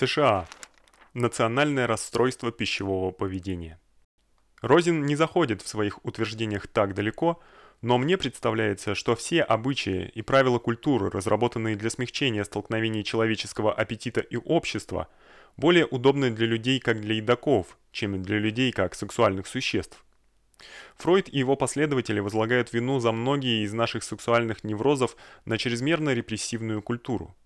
США. Национальное расстройство пищевого поведения. Розин не заходит в своих утверждениях так далеко, но мне представляется, что все обычаи и правила культуры, разработанные для смягчения столкновений человеческого аппетита и общества, более удобны для людей как для едоков, чем для людей как сексуальных существ. Фройд и его последователи возлагают вину за многие из наших сексуальных неврозов на чрезмерно репрессивную культуру.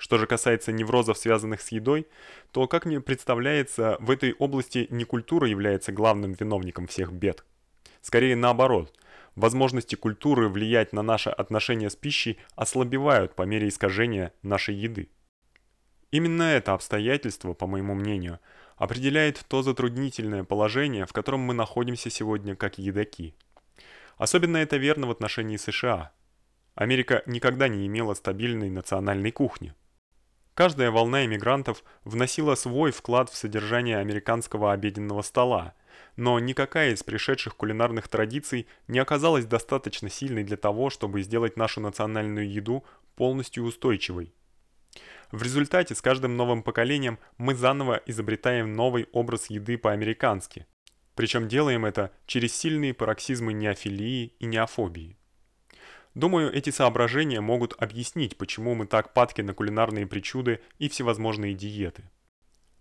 Что же касается неврозов, связанных с едой, то, как мне представляется, в этой области не культура является главным виновником всех бед. Скорее наоборот. Возможности культуры влиять на наше отношение с пищей ослабевают по мере искажения нашей еды. Именно это обстоятельство, по моему мнению, определяет то затруднительное положение, в котором мы находимся сегодня как едоки. Особенно это верно в отношении США. Америка никогда не имела стабильной национальной кухни. Каждая волна эмигрантов вносила свой вклад в содержание американского обеденного стола, но никакая из пришедших кулинарных традиций не оказалась достаточно сильной для того, чтобы сделать нашу национальную еду полностью устойчивой. В результате с каждым новым поколением мы заново изобретаем новый образ еды по-американски. Причем делаем это через сильные пароксизмы неофилии и неофобии. Думаю, эти соображения могут объяснить, почему мы так падки на кулинарные причуды и всевозможные диеты.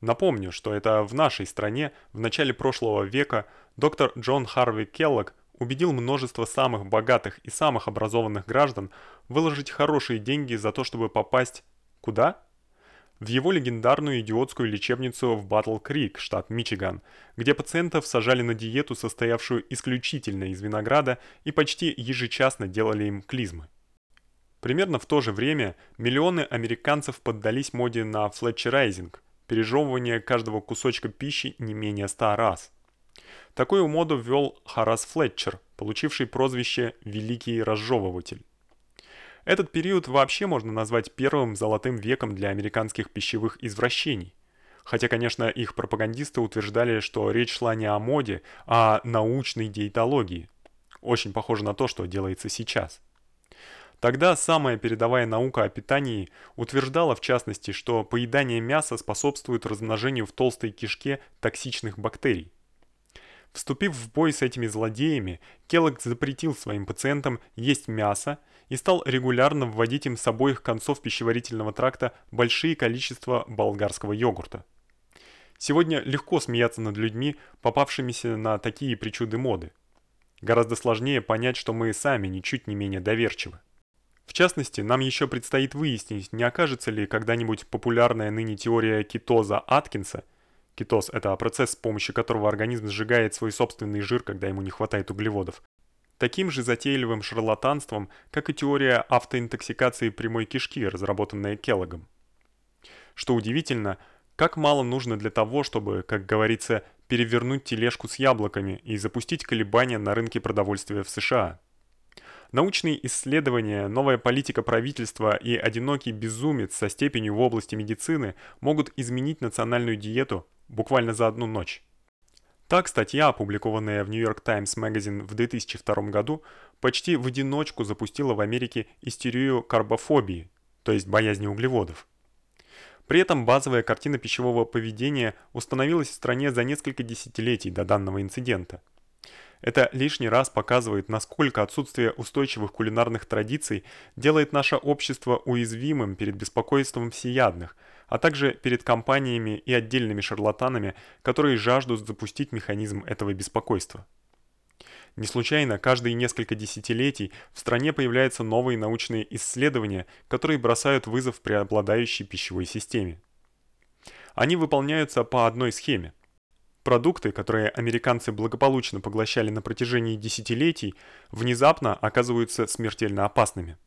Напомню, что это в нашей стране в начале прошлого века доктор Джон Харви Келлог убедил множество самых богатых и самых образованных граждан выложить хорошие деньги за то, чтобы попасть куда? В его легендарную идиотскую лечебницу в Батл-Крик, штат Мичиган, где пациентов сажали на диету, состоявшую исключительно из винограда, и почти ежечасно делали им клизмы. Примерно в то же время миллионы американцев поддались моде на флетчерайзинг, пережевывание каждого кусочка пищи не менее 100 раз. Такую моду ввел Харас Флетчер, получивший прозвище «Великий разжевыватель». Этот период вообще можно назвать первым золотым веком для американских пищевых извращений. Хотя, конечно, их пропагандисты утверждали, что речь шла не о моде, а о научной диетологии. Очень похоже на то, что делается сейчас. Тогда самая передовая наука о питании утверждала в частности, что поедание мяса способствует размножению в толстой кишке токсичных бактерий. Вступив в бой с этими злодеями, Келлог запретил своим пациентам есть мясо и стал регулярно вводить им с обоих концов пищеварительного тракта большие количества болгарского йогурта. Сегодня легко смеяться над людьми, попавшимися на такие причуды моды. Гораздо сложнее понять, что мы сами ничуть не менее доверчивы. В частности, нам еще предстоит выяснить, не окажется ли когда-нибудь популярная ныне теория кетоза Аткинса – Кетоз – это процесс, с помощью которого организм сжигает свой собственный жир, когда ему не хватает углеводов. Таким же затейливым шарлатанством, как и теория автоинтоксикации прямой кишки, разработанная Келлогом. Что удивительно, как мало нужно для того, чтобы, как говорится, перевернуть тележку с яблоками и запустить колебания на рынке продовольствия в США. Научные исследования, новая политика правительства и одинокий безумец со степенью в области медицины могут изменить национальную диету буквально за одну ночь. Так, статья, опубликованная в New York Times Magazine в 2002 году, почти в одиночку запустила в Америке истерию карбофобии, то есть боязни углеводов. При этом базовая картина пищевого поведения установилась в стране за несколько десятилетий до данного инцидента – это лишний раз показывает, насколько отсутствие устойчивых кулинарных традиций делает наше общество уязвимым перед беспокойством всеядных, а также перед компаниями и отдельными шарлатанами, которые жаждут запустить механизм этого беспокойства. Не случайно каждые несколько десятилетий в стране появляются новые научные исследования, которые бросают вызов преобладающей пищевой системе. Они выполняются по одной схеме. Продукты, которые американцы благополучно поглощали на протяжении десятилетий, внезапно оказываются смертельно опасными.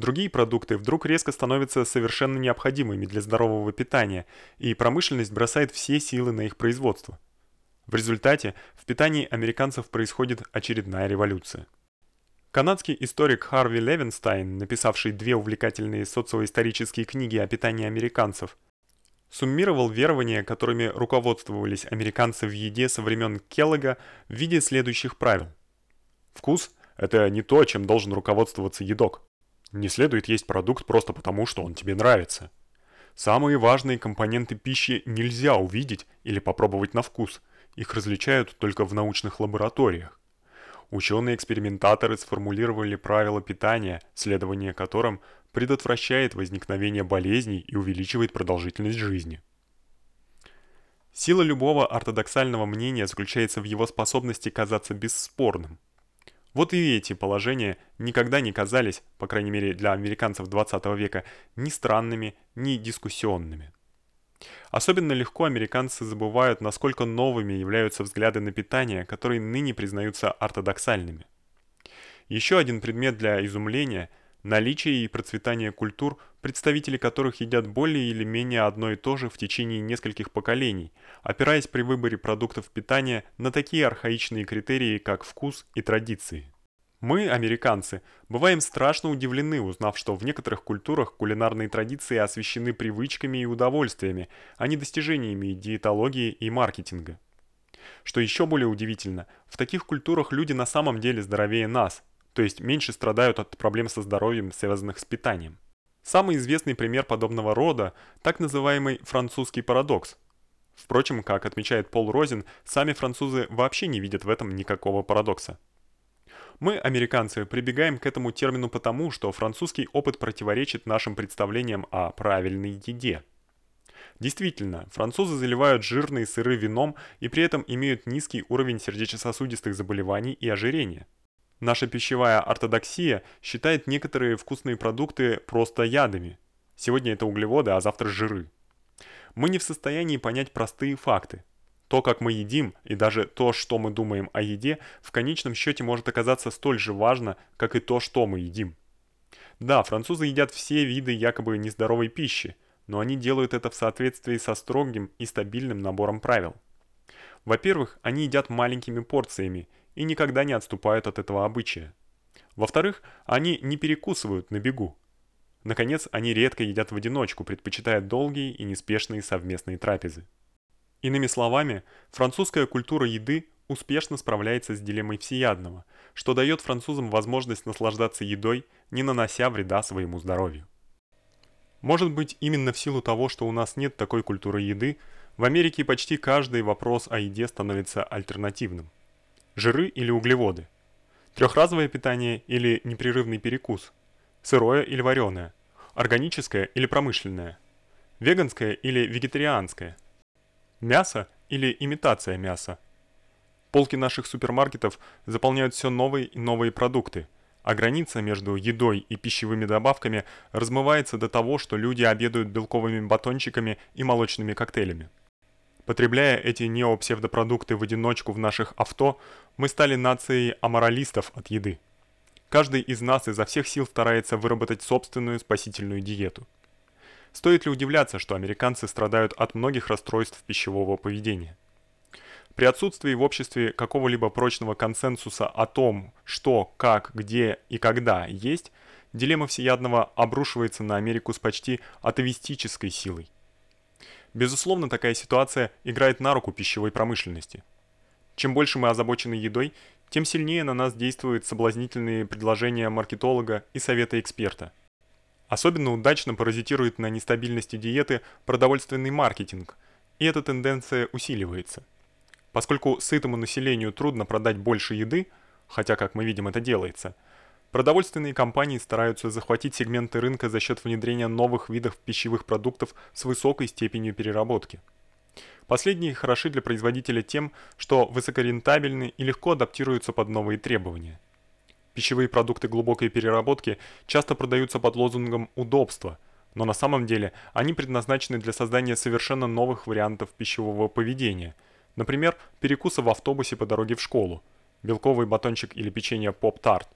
Другие продукты вдруг резко становятся совершенно необходимыми для здорового питания, и промышленность бросает все силы на их производство. В результате в питании американцев происходит очередная революция. Канадский историк Харви Левинстайн, написавший две увлекательные социоисторические книги о питании американцев – суммировал верования, которыми руководствовались американцы в еде со времен Келлога в виде следующих правил. Вкус – это не то, чем должен руководствоваться едок. Не следует есть продукт просто потому, что он тебе нравится. Самые важные компоненты пищи нельзя увидеть или попробовать на вкус. Их различают только в научных лабораториях. Ученые-экспериментаторы сформулировали правила питания, следование которым предотвращает возникновение болезней и увеличивает продолжительность жизни. Сила любого ортодоксального мнения заключается в его способности казаться бесспорным. Вот и эти положения никогда не казались, по крайней мере для американцев 20 века, ни странными, ни дискуссионными. Особенно легко американцы забывают, насколько новыми являются взгляды на питание, которые ныне признаются ортодоксальными. Еще один предмет для изумления наличие и процветание культур, представители которых едят более или менее одно и то же в течение нескольких поколений, опираясь при выборе продуктов питания на такие архаичные критерии, как вкус и традиции. Мы, американцы, бываем страшно удивлены, узнав, что в некоторых культурах кулинарные традиции освещены привычками и удовольствиями, а не достижениями диетологии и маркетинга. Что еще более удивительно, в таких культурах люди на самом деле здоровее нас, то есть меньше страдают от проблем со здоровьем, связанных с питанием. Самый известный пример подобного рода – так называемый французский парадокс. Впрочем, как отмечает Пол Розин, сами французы вообще не видят в этом никакого парадокса. Мы, американцы, прибегаем к этому термину потому, что французский опыт противоречит нашим представлениям о правильной еде. Действительно, французы заливают жирные сыры вином и при этом имеют низкий уровень сердечно-сосудистых заболеваний и ожирения. Наша пищевая ортодоксия считает некоторые вкусные продукты просто ядами. Сегодня это углеводы, а завтра жиры. Мы не в состоянии понять простые факты. То, как мы едим, и даже то, что мы думаем о еде, в конечном счете может оказаться столь же важно, как и то, что мы едим. Да, французы едят все виды якобы нездоровой пищи, но они делают это в соответствии со строгим и стабильным набором правил. Во-первых, они едят маленькими порциями и никогда не отступают от этого обычая. Во-вторых, они не перекусывают на бегу. Наконец, они редко едят в одиночку, предпочитая долгие и неспешные совместные трапезы. Иными словами, французская культура еды успешно справляется с дилеммой всеядного, что дает французам возможность наслаждаться едой, не нанося вреда своему здоровью. Может быть, именно в силу того, что у нас нет такой культуры еды, в Америке почти каждый вопрос о еде становится альтернативным. Жиры или углеводы? Трехразовое питание или непрерывный перекус? Сырое или вареное? Органическое или промышленное? Веганское или вегетарианское? Мясо или имитация мяса? Полки наших супермаркетов заполняют все новые и новые продукты, а граница между едой и пищевыми добавками размывается до того, что люди обедают белковыми батончиками и молочными коктейлями. Потребляя эти неопсевдопродукты в одиночку в наших авто, мы стали нацией аморалистов от еды. Каждый из нас изо всех сил старается выработать собственную спасительную диету. Стоит ли удивляться, что американцы страдают от многих расстройств пищевого поведения? При отсутствии в обществе какого-либо прочного консенсуса о том, что, как, где и когда есть, дилемма всеядного обрушивается на Америку с почти атовистической силой. Безусловно, такая ситуация играет на руку пищевой промышленности. Чем больше мы озабочены едой, тем сильнее на нас действуют соблазнительные предложения маркетолога и советы эксперта – Особенно удачно паразитирует на нестабильности диеты продовольственный маркетинг, и эта тенденция усиливается. Поскольку сытому населению трудно продать больше еды, хотя, как мы видим, это делается, продовольственные компании стараются захватить сегменты рынка за счет внедрения новых видов пищевых продуктов с высокой степенью переработки. Последние хороши для производителя тем, что высокорентабельны и легко адаптируются под новые требования. Пищевые продукты глубокой переработки часто продаются под лозунгом удобства, но на самом деле они предназначены для создания совершенно новых вариантов пищевого поведения. Например, перекуса в автобусе по дороге в школу, белковый батончик или печенье Pop-Tart,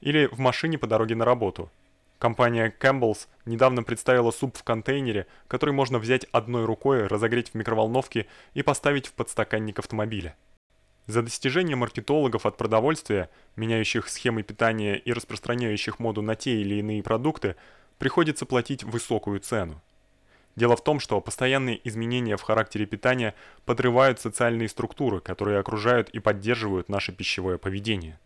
или в машине по дороге на работу. Компания Campbell's недавно представила суп в контейнере, который можно взять одной рукой, разогреть в микроволновке и поставить в подстаканник автомобиля. За достижения маркетологов от продовольствия, меняющих схемы питания и распространяющих моду на те или иные продукты, приходится платить высокую цену. Дело в том, что постоянные изменения в характере питания подрывают социальные структуры, которые окружают и поддерживают наше пищевое поведение.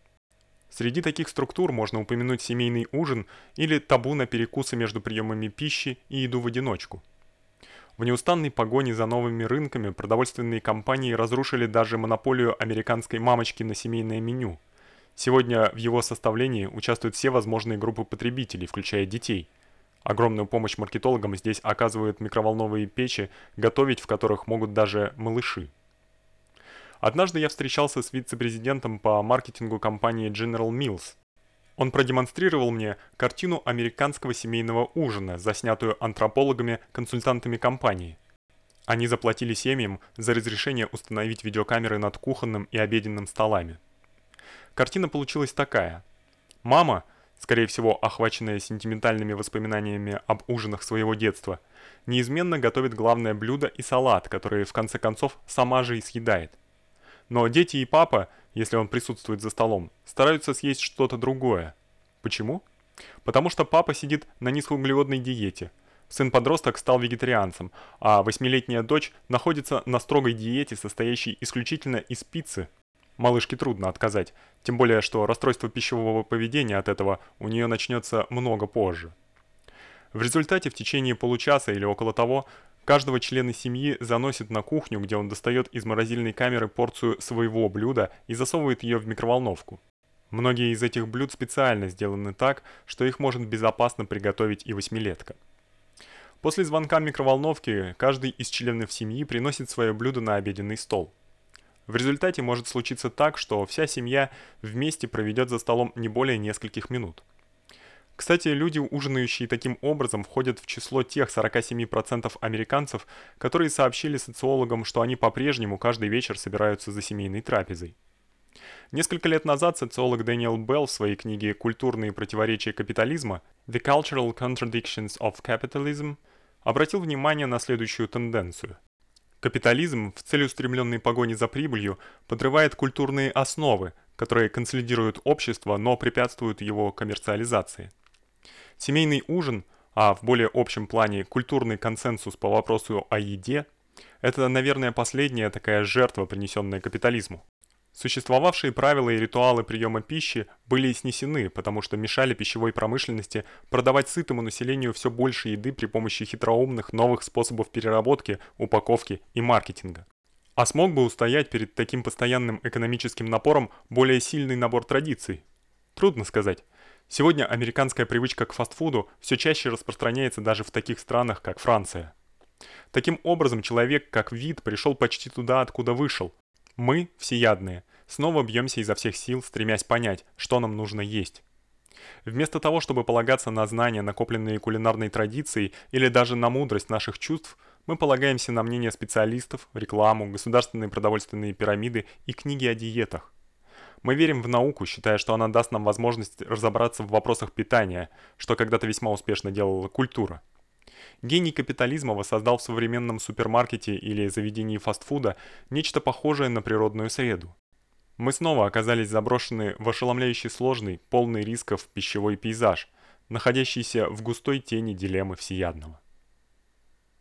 Среди таких структур можно упомянуть семейный ужин или табу на перекусы между приемами пищи и еду в одиночку. В неустанной погоне за новыми рынками продовольственные компании разрушили даже монополию американской мамочки на семейное меню. Сегодня в его составлении участвуют все возможные группы потребителей, включая детей. Огромную помощь маркетологам здесь оказывают микроволновые печи, готовить в которых могут даже малыши. Однажды я встречался с вице-президентом по маркетингу компании General Mills. Он продемонстрировал мне картину американского семейного ужина, заснятую антропологами-консультантами компании. Они заплатили семьям за разрешение установить видеокамеры над кухонным и обеденным столами. Картина получилась такая: мама, скорее всего, охваченная сентиментальными воспоминаниями об ужинах своего детства, неизменно готовит главное блюдо и салат, который в конце концов сама же и съедает. Но дети и папа, если он присутствует за столом, стараются съесть что-то другое. Почему? Потому что папа сидит на низкоуглеводной диете. Сын-подросток стал вегетарианцем, а восьмилетняя дочь находится на строгой диете, состоящей исключительно из пиццы. Малышке трудно отказать, тем более что расстройство пищевого поведения от этого у неё начнётся много позже. В результате в течение получаса или около того Каждого члена семьи заносит на кухню, где он достает из морозильной камеры порцию своего блюда и засовывает ее в микроволновку. Многие из этих блюд специально сделаны так, что их может безопасно приготовить и восьмилетка. После звонка микроволновки каждый из членов семьи приносит свое блюдо на обеденный стол. В результате может случиться так, что вся семья вместе проведет за столом не более нескольких минут. Кстати, люди, ужинающие таким образом, входят в число тех 47% американцев, которые сообщили социологам, что они по-прежнему каждый вечер собираются за семейной трапезой. Несколько лет назад социолог Дэниел Белл в своей книге «Культурные противоречия капитализма» The Cultural Contradictions of Capitalism обратил внимание на следующую тенденцию. Капитализм в целеустремленной погоне за прибылью подрывает культурные основы, которые консолидируют общество, но препятствуют его коммерциализации. Семейный ужин, а в более общем плане культурный консенсус по вопросу о еде это, наверное, последняя такая жертва, принесённая капитализму. Существовавшие правила и ритуалы приёма пищи были снесены, потому что мешали пищевой промышленности продавать сытому населению всё больше еды при помощи хитроумных новых способов переработки, упаковки и маркетинга. А смог бы устоять перед таким постоянным экономическим напором более сильный набор традиций? Трудно сказать. Сегодня американская привычка к фастфуду всё чаще распространяется даже в таких странах, как Франция. Таким образом, человек как вид пришёл почти туда, откуда вышел. Мы, всеядные, снова бьёмся изо всех сил, стремясь понять, что нам нужно есть. Вместо того, чтобы полагаться на знания, накопленные кулинарной традицией, или даже на мудрость наших чувств, мы полагаемся на мнение специалистов, рекламу, государственные продовольственные пирамиды и книги о диетах. Мы верим в науку, считая, что она даст нам возможность разобраться в вопросах питания, что когда-то весьма успешно делала культура. Гений капитализма воссоздал в современном супермаркете или заведении фастфуда нечто похожее на природную среду. Мы снова оказались заброшены в ошеломляюще сложный, полный рисков пищевой пейзаж, находящийся в густой тени дилеммы всеядного.